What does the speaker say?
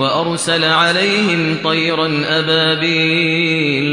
وَأَرْسَلَ عَلَيْهِمْ طَيْرًا أَبَابِيلَ